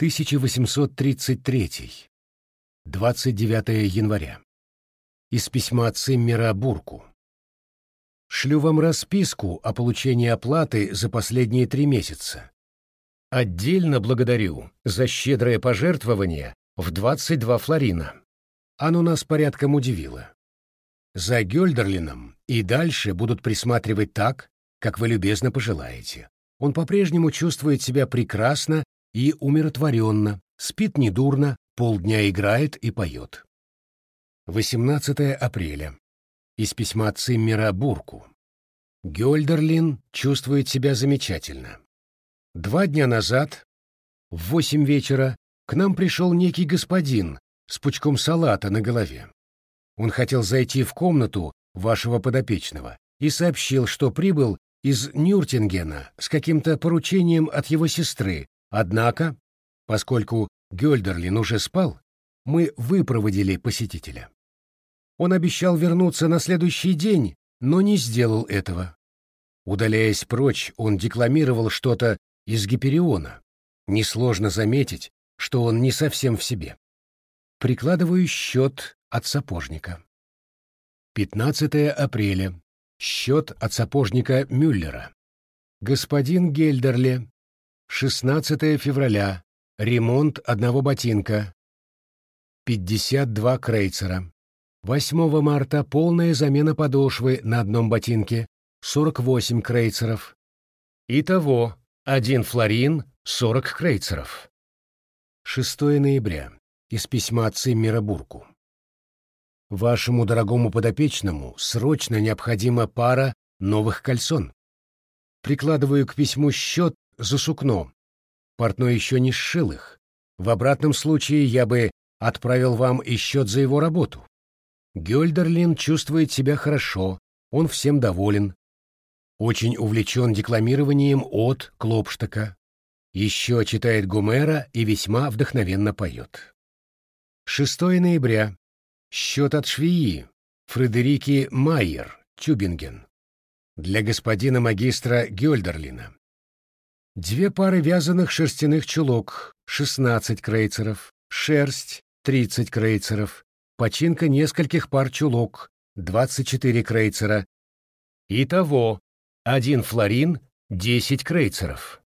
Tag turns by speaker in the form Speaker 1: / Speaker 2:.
Speaker 1: 1833. 29 января. Из письма Циммера Бурку. Шлю вам расписку о получении оплаты за последние три месяца. Отдельно благодарю за щедрое пожертвование в 22 флорина. Оно нас порядком удивило. За Гёльдерлином и дальше будут присматривать так, как вы любезно пожелаете. Он по-прежнему чувствует себя прекрасно и умиротворенно, спит недурно, полдня играет и поет. 18 апреля. Из письма Циммера Бурку. Гёльдерлин чувствует себя замечательно. Два дня назад, в восемь вечера, к нам пришел некий господин с пучком салата на голове. Он хотел зайти в комнату вашего подопечного и сообщил, что прибыл из Нюртингена с каким-то поручением от его сестры, однако, поскольку Гёльдерлин уже спал, мы выпроводили посетителя. Он обещал вернуться на следующий день, но не сделал этого. Удаляясь прочь, он декламировал что-то из Гипериона. Несложно заметить, что он не совсем в себе. Прикладываю счет от сапожника. 15 апреля. Счет от сапожника Мюллера. Господин Гельдерле. 16 февраля. Ремонт одного ботинка. 52 крейцера. 8 марта полная замена подошвы на одном ботинке. 48 крейцеров. Итого, один флорин, 40 крейцеров. 6 ноября. Из письма Циммера Бурку. Вашему дорогому подопечному срочно необходима пара новых кальсон. Прикладываю к письму счет за сукно. Портной еще не сшил их. В обратном случае я бы отправил вам и счет за его работу. Гёльдерлин чувствует себя хорошо, он всем доволен. Очень увлечен декламированием от Клопштака. Еще читает Гумера и весьма вдохновенно поет. 6 ноября. Счет от швеи Фредерики Майер, Тюбинген. Для господина магистра Гёльдерлина. Две пары вязаных шерстяных чулок, 16 крейцеров, шерсть, 30 крейцеров, починка нескольких пар чулок, 24 крейцера. Итого, один флорин, 10 крейцеров.